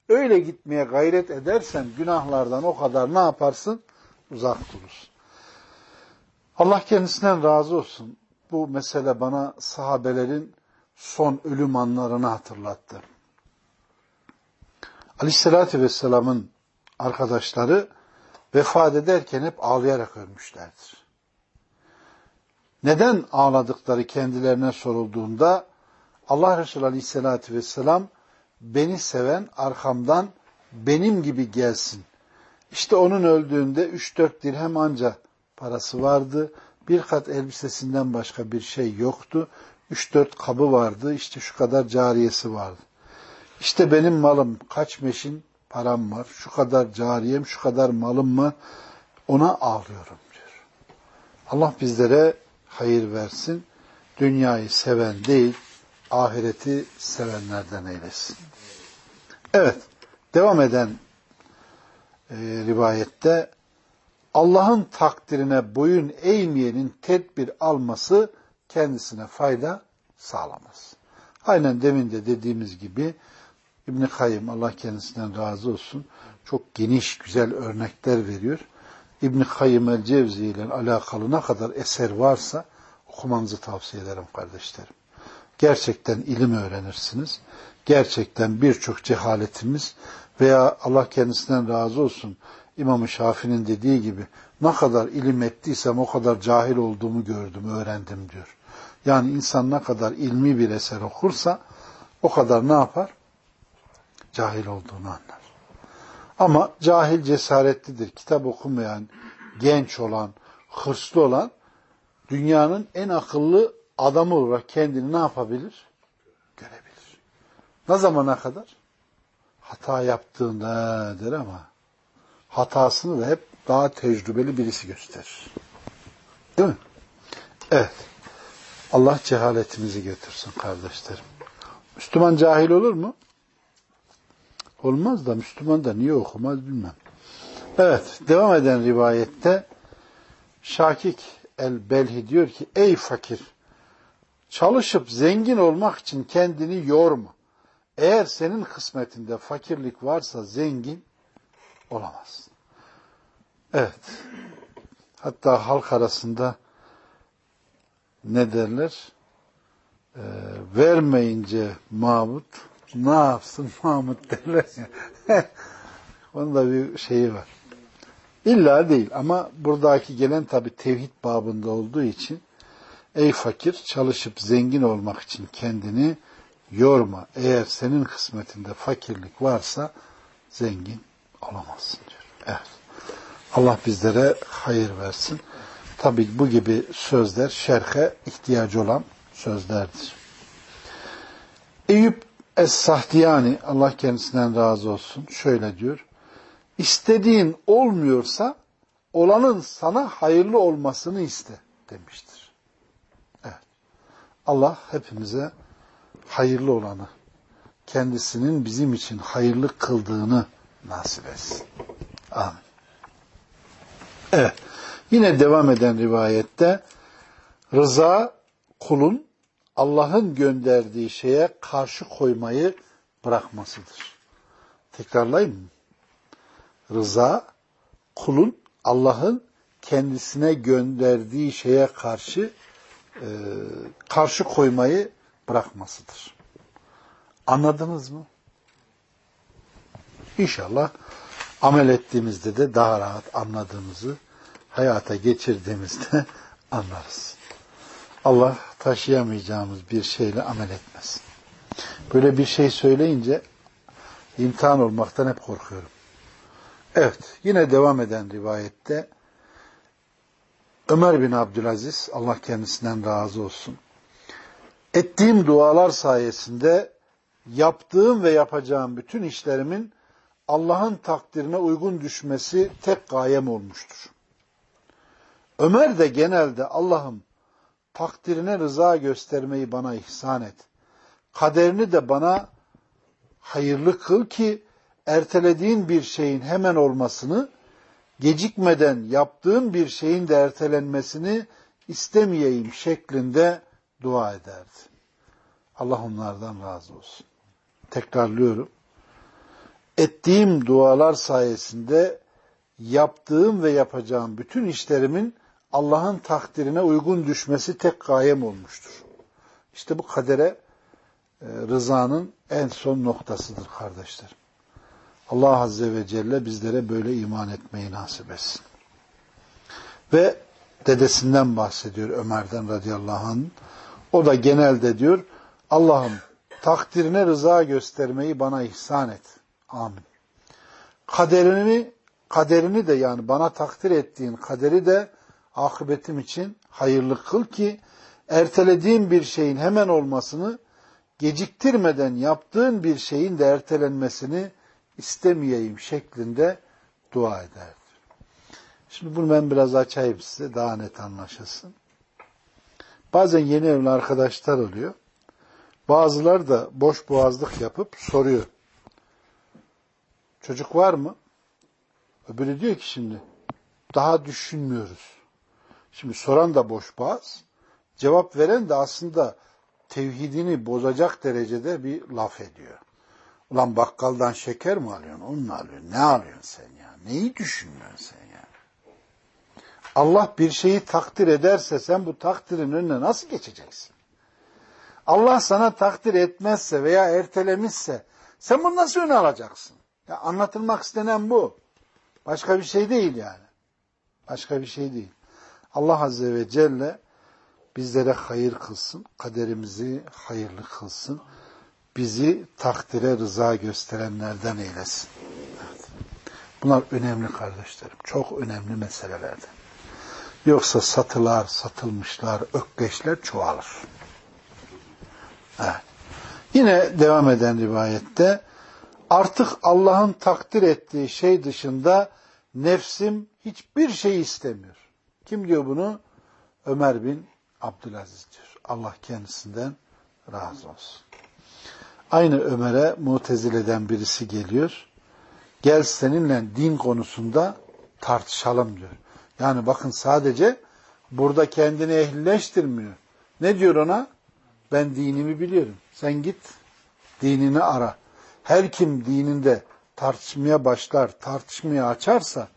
öyle gitmeye gayret edersen günahlardan o kadar ne yaparsın? Uzak durursun. Allah kendisinden razı olsun. Bu mesele bana sahabelerin son ölüm anlarını hatırlattı. Aleyhissalatü Vesselam'ın arkadaşları vefat ederken hep ağlayarak ölmüşlerdir. Neden ağladıkları kendilerine sorulduğunda Allah Resulü Aleyhisselatü Vesselam beni seven arkamdan benim gibi gelsin. İşte onun öldüğünde 3-4 dirhem anca parası vardı. Bir kat elbisesinden başka bir şey yoktu. 3-4 kabı vardı. İşte şu kadar cariyesi vardı. İşte benim malım kaç meşin param var. Şu kadar cariyem, şu kadar malım var. Ona ağlıyorum diyor. Allah bizlere hayır versin. Dünyayı seven değil, ahireti sevenlerden eylesin. Evet, devam eden e, rivayette Allah'ın takdirine boyun eğmeyenin tedbir alması kendisine fayda sağlamaz. Aynen demin de dediğimiz gibi İbn Kayyım Allah kendisinden razı olsun çok geniş güzel örnekler veriyor. İbn-i Kayyım el-Cevzi ile alakalı ne kadar eser varsa okumanızı tavsiye ederim kardeşlerim. Gerçekten ilim öğrenirsiniz. Gerçekten birçok cehaletimiz veya Allah kendisinden razı olsun İmam-ı Şafii'nin dediği gibi ne kadar ilim ettiysem o kadar cahil olduğumu gördüm, öğrendim diyor. Yani insan ne kadar ilmi bir eser okursa o kadar ne yapar? Cahil olduğunu anlar. Ama cahil cesaretlidir. Kitap okumayan, genç olan, hırslı olan dünyanın en akıllı adamı olarak kendini ne yapabilir? Görebilir. Ne zamana kadar? Hata yaptığında der ama hatasını da hep daha tecrübeli birisi gösterir. Değil mi? Evet. Allah cehaletimizi götürsün kardeşlerim. Müslüman cahil olur mu? Olmaz da Müslüman da niye okumaz bilmem. Evet, devam eden rivayette Şakik el-Belhi diyor ki, ey fakir, çalışıp zengin olmak için kendini yorma. Eğer senin kısmetinde fakirlik varsa zengin olamazsın. Evet. Hatta halk arasında ne derler? Ee, vermeyince Mahmut ne yapsın Mahmut derler ya. Onun da bir şeyi var. İlla değil ama buradaki gelen tabi tevhid babında olduğu için ey fakir çalışıp zengin olmak için kendini yorma. Eğer senin kısmetinde fakirlik varsa zengin olamazsın diyor. Evet. Allah bizlere hayır versin. Tabi bu gibi sözler şerhe ihtiyacı olan sözlerdir. Eyüp Es-Sahdiyani Allah kendisinden razı olsun şöyle diyor. İstediğin olmuyorsa olanın sana hayırlı olmasını iste demiştir. Allah hepimize hayırlı olanı, kendisinin bizim için hayırlı kıldığını nasip etsin. Amin. Evet. Yine devam eden rivayette rıza kulun Allah'ın gönderdiği şeye karşı koymayı bırakmasıdır. Tekrarlayayım mı? Rıza kulun Allah'ın kendisine gönderdiği şeye karşı e, karşı koymayı bırakmasıdır. Anladınız mı? İnşallah amel ettiğimizde de daha rahat anladığımızı hayata geçirdiğimizde anlarız. Allah taşıyamayacağımız bir şeyle amel etmez. Böyle bir şey söyleyince imtihan olmaktan hep korkuyorum. Evet, yine devam eden rivayette Ömer bin Abdülaziz, Allah kendisinden razı olsun, ettiğim dualar sayesinde yaptığım ve yapacağım bütün işlerimin Allah'ın takdirine uygun düşmesi tek gayem olmuştur. Ömer de genelde Allah'ım takdirine rıza göstermeyi bana ihsan et. Kaderini de bana hayırlı kıl ki ertelediğin bir şeyin hemen olmasını, gecikmeden yaptığın bir şeyin de ertelenmesini istemeyeyim şeklinde dua ederdi. Allah onlardan razı olsun. Tekrarlıyorum. Ettiğim dualar sayesinde yaptığım ve yapacağım bütün işlerimin Allah'ın takdirine uygun düşmesi tek gayem olmuştur. İşte bu kadere e, rızanın en son noktasıdır kardeşler. Allah Azze ve Celle bizlere böyle iman etmeyi nasip etsin. Ve dedesinden bahsediyor Ömer'den radıyallahu anh. O da genelde diyor Allah'ım takdirine rıza göstermeyi bana ihsan et. Amin. Kaderini kaderini de yani bana takdir ettiğin kaderi de akıbetim için hayırlı kıl ki ertelediğim bir şeyin hemen olmasını geciktirmeden yaptığın bir şeyin de ertelenmesini istemeyeyim şeklinde dua ederdi. Şimdi bunu ben biraz açayım size daha net anlaşılsın. Bazen yeni evli arkadaşlar oluyor. Bazıları da boş boğazlık yapıp soruyor. Çocuk var mı? Öbürü diyor ki şimdi daha düşünmüyoruz. Şimdi soran da boş boğaz. Cevap veren de aslında tevhidini bozacak derecede bir laf ediyor. Ulan bakkaldan şeker mi alıyorsun? Onu mu alıyorsun? Ne alıyorsun sen ya? Neyi düşünüyorsun sen ya? Allah bir şeyi takdir ederse sen bu takdirin önüne nasıl geçeceksin? Allah sana takdir etmezse veya ertelemişse sen bunu nasıl öne alacaksın? Ya anlatılmak istenen bu. Başka bir şey değil yani. Başka bir şey değil. Allah Azze ve Celle bizlere hayır kılsın, kaderimizi hayırlı kılsın, bizi takdire rıza gösterenlerden eylesin. Evet. Bunlar önemli kardeşlerim, çok önemli meselelerden. Yoksa satılar, satılmışlar, ökkeşler çoğalır. Evet. Yine devam eden rivayette artık Allah'ın takdir ettiği şey dışında nefsim hiçbir şey istemiyor. Kim diyor bunu? Ömer bin Abdülaziz diyor. Allah kendisinden razı olsun. Aynı Ömer'e mutezileden birisi geliyor. Gel seninle din konusunda tartışalım diyor. Yani bakın sadece burada kendini ehlileştirmiyor. Ne diyor ona? Ben dinimi biliyorum. Sen git dinini ara. Her kim dininde tartışmaya başlar, tartışmaya açarsa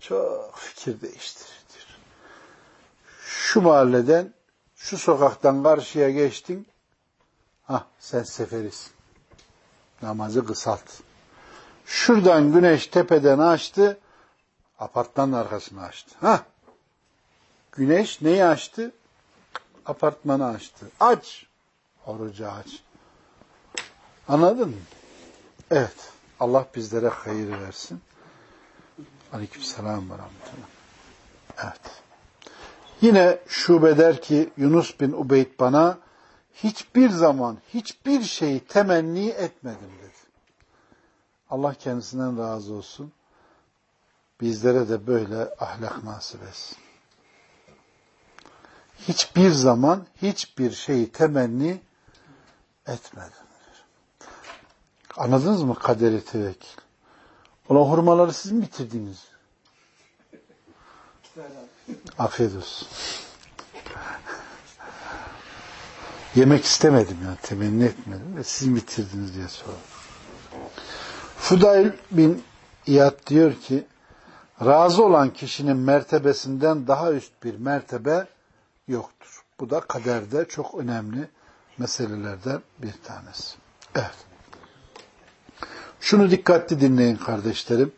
çok fikir değiştirir diyor. Şu mahalleden, şu sokaktan karşıya geçtin, ah sen seferisin. Namazı kısalt. Şuradan güneş tepeden açtı, apartmanın arkasını açtı. Ha? Güneş neyi açtı? Apartmanı açtı. Aç. Orucu aç. Anladın mı? Evet. Allah bizlere hayır versin. Aleyküm selam ve rahmetullah. Evet. Yine şube der ki Yunus bin Ubeyd bana hiçbir zaman hiçbir şeyi temenni etmedim dedi. Allah kendisinden razı olsun. Bizlere de böyle ahlak nasip etsin. Hiçbir zaman hiçbir şeyi temenni etmedim. Anladınız mı kaderi tevekkül? Ulan hurmaları siz mi bitirdiniz? Afiyet olsun. Yemek istemedim yani temenni etmedim ve siz bitirdiniz diye sordum. Fudayl bin İyad diyor ki razı olan kişinin mertebesinden daha üst bir mertebe yoktur. Bu da kaderde çok önemli meselelerden bir tanesi. Evet. Şunu dikkatli dinleyin kardeşlerim.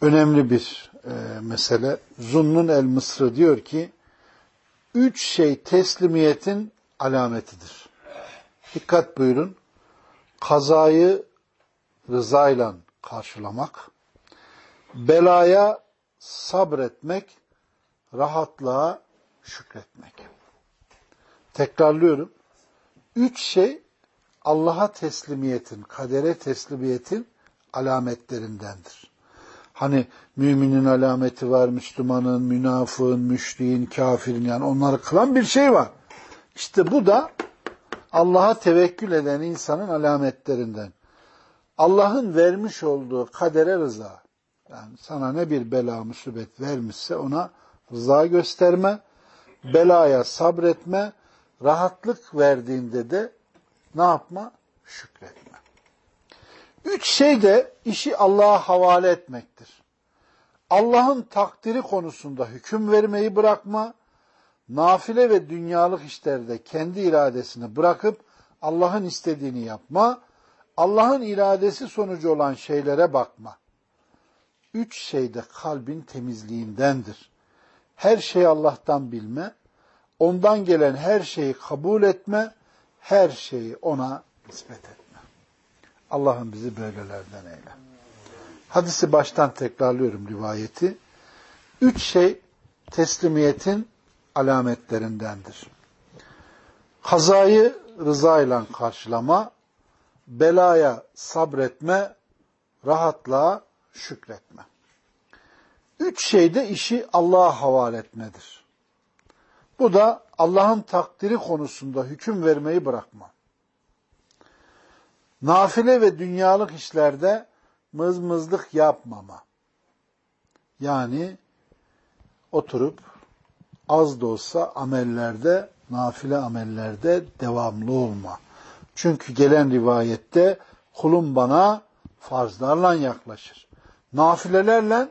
Önemli bir e, mesele. Zunnun el Mısrı diyor ki, üç şey teslimiyetin alametidir. Dikkat buyurun. Kazayı rızayla karşılamak, belaya sabretmek, rahatlığa şükretmek. Tekrarlıyorum. Üç şey Allah'a teslimiyetin, kadere teslimiyetin alametlerindendir. Hani müminin alameti var, Müslümanın, münafığın, müşriğin, kafirin yani onları kılan bir şey var. İşte bu da Allah'a tevekkül eden insanın alametlerinden. Allah'ın vermiş olduğu kadere rıza. Yani sana ne bir bela musibet vermişse ona rıza gösterme, belaya sabretme, rahatlık verdiğinde de ne yapma? Şükretme. Üç şey de işi Allah'a havale etmektir. Allah'ın takdiri konusunda hüküm vermeyi bırakma, nafile ve dünyalık işlerde kendi iradesini bırakıp Allah'ın istediğini yapma, Allah'ın iradesi sonucu olan şeylere bakma. Üç şey de kalbin temizliğindendir. Her şeyi Allah'tan bilme, ondan gelen her şeyi kabul etme, her şeyi ona nispet etme. Allah'ın bizi böylelerden eyle. Hadisi baştan tekrarlıyorum rivayeti. Üç şey teslimiyetin alametlerindendir. Kazayı rızayla karşılama, belaya sabretme, rahatlığa şükretme. Üç şeyde işi Allah'a havale etmedir. Bu da Allah'ın takdiri konusunda hüküm vermeyi bırakma. Nafile ve dünyalık işlerde mızmızlık yapmama. Yani oturup az da olsa amellerde, nafile amellerde devamlı olma. Çünkü gelen rivayette kulum bana farzlarla yaklaşır. Nafilelerle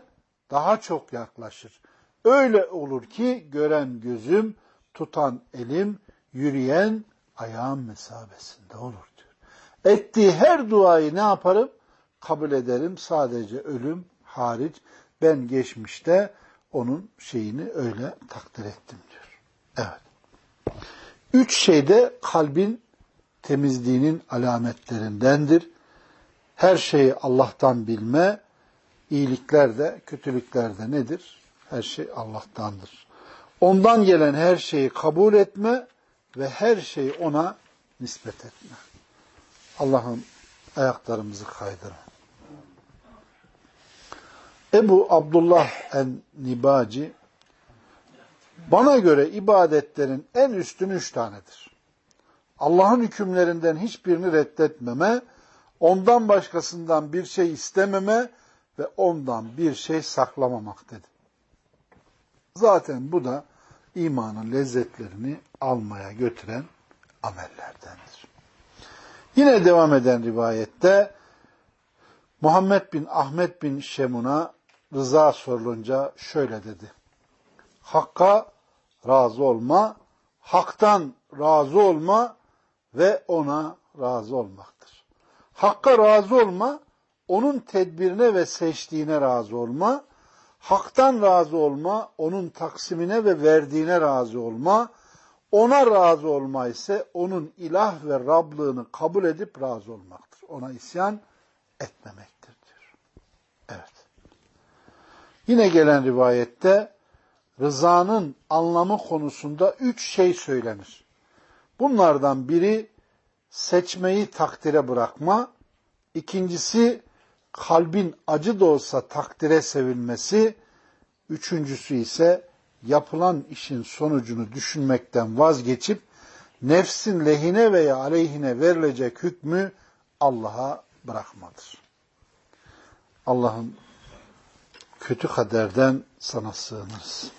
daha çok yaklaşır. öyle olur ki gören gözüm, tutan elim, yürüyen ayağım mesabesinde olur diyor. Ettiği her duayı ne yaparım? Kabul ederim. Sadece ölüm hariç. Ben geçmişte onun şeyini öyle takdir ettim diyor. Evet. Üç şey de kalbin temizliğinin alametlerindendir. Her şeyi Allah'tan bilme, iyilikler de, kötülükler de nedir? Her şey Allah'tandır. Ondan gelen her şeyi kabul etme ve her şeyi ona nispet etme. Allah'ım ayaklarımızı kaydırın. Ebu Abdullah en-Nibaci bana göre ibadetlerin en üstün üç tanedir. Allah'ın hükümlerinden hiçbirini reddetmeme, ondan başkasından bir şey istememe ve ondan bir şey saklamamak dedi. Zaten bu da imanın lezzetlerini almaya götüren amellerdendir. Yine devam eden rivayette Muhammed bin Ahmet bin Şemun'a rıza sorulunca şöyle dedi. Hakka razı olma, haktan razı olma ve ona razı olmaktır. Hakka razı olma, onun tedbirine ve seçtiğine razı olma, haktan razı olma, onun taksimine ve verdiğine razı olma, ona razı olma ise onun ilah ve Rablığını kabul edip razı olmaktır. Ona isyan etmemektir diyor. Evet. Yine gelen rivayette rızanın anlamı konusunda üç şey söylenir. Bunlardan biri seçmeyi takdire bırakma, ikincisi kalbin acı da olsa takdire sevilmesi, üçüncüsü ise yapılan işin sonucunu düşünmekten vazgeçip nefsin lehine veya aleyhine verilecek hükmü Allah'a bırakmadır. Allah'ım kötü kaderden sana sığınırız.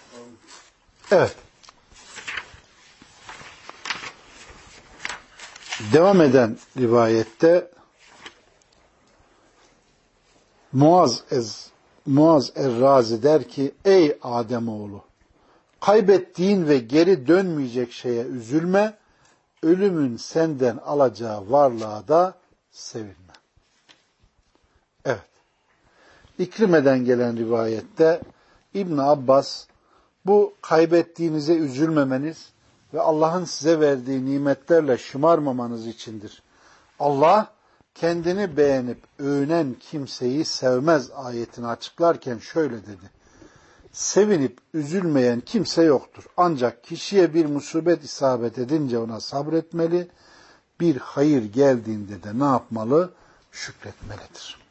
Evet. Devam eden rivayette Muaz ez Muaz er-Razi der ki ey Ademoğlu kaybettiğin ve geri dönmeyecek şeye üzülme ölümün senden alacağı varlığa da sevinme. Evet. İkrimeden gelen rivayette İbn Abbas bu kaybettiğinize üzülmemeniz ve Allah'ın size verdiği nimetlerle şımarmamanız içindir. Allah kendini beğenip övünen kimseyi sevmez ayetini açıklarken şöyle dedi. Sevinip üzülmeyen kimse yoktur. Ancak kişiye bir musibet isabet edince ona sabretmeli, bir hayır geldiğinde de ne yapmalı? Şükretmelidir.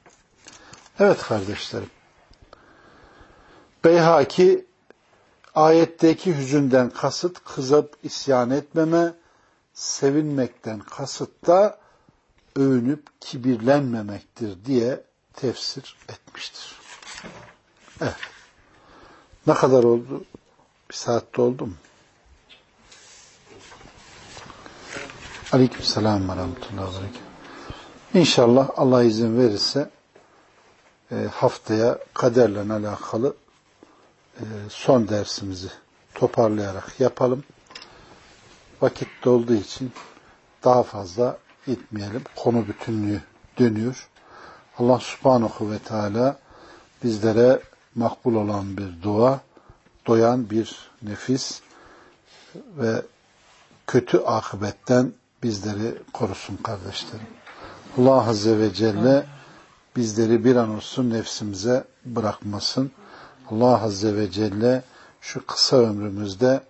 Evet kardeşlerim. Beyhaki ayetteki hüzünden kasıt kızıp isyan etmeme, sevinmekten kasıt da övünüp kibirlenmemektir diye tefsir etmiştir. Evet. Ne kadar oldu? Bir saatte oldu mu? Aleyküm selam ve rahmetullahi İnşallah Allah izin verirse haftaya kaderle alakalı e, son dersimizi toparlayarak yapalım. Vakit dolduğu için daha fazla gitmeyelim. Konu bütünlüğü dönüyor. Allah subhanahu ve teala bizlere makbul olan bir dua, doyan bir nefis ve kötü akıbetten bizleri korusun kardeşlerim. Allah Azze ve Celle bizleri bir an olsun nefsimize bırakmasın. Allah Azze ve Celle şu kısa ömrümüzde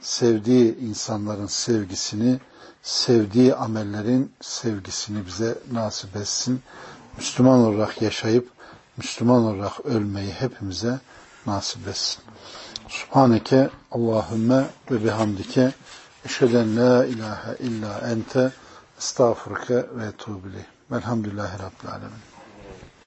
sevdiği insanların sevgisini, sevdiği amellerin sevgisini bize nasip etsin. Müslüman olarak yaşayıp Müslüman olarak ölmeyi hepimize nasip etsin. Subhaneke Allahümme ve bihamdike eşheden la ilahe illa ente estağfurke ve etubileyh. Velhamdülillahi Rabbil Alemin.